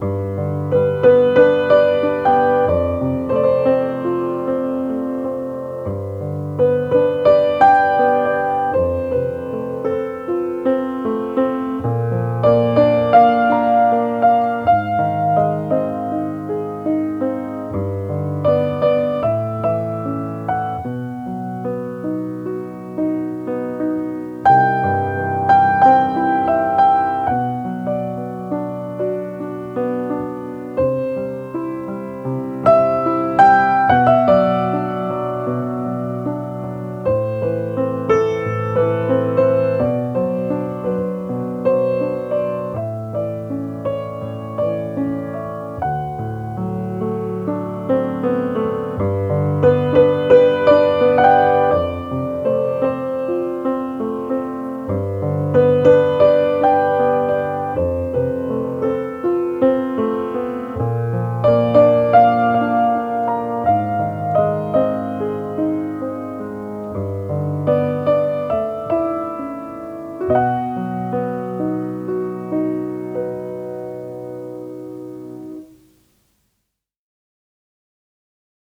Bye.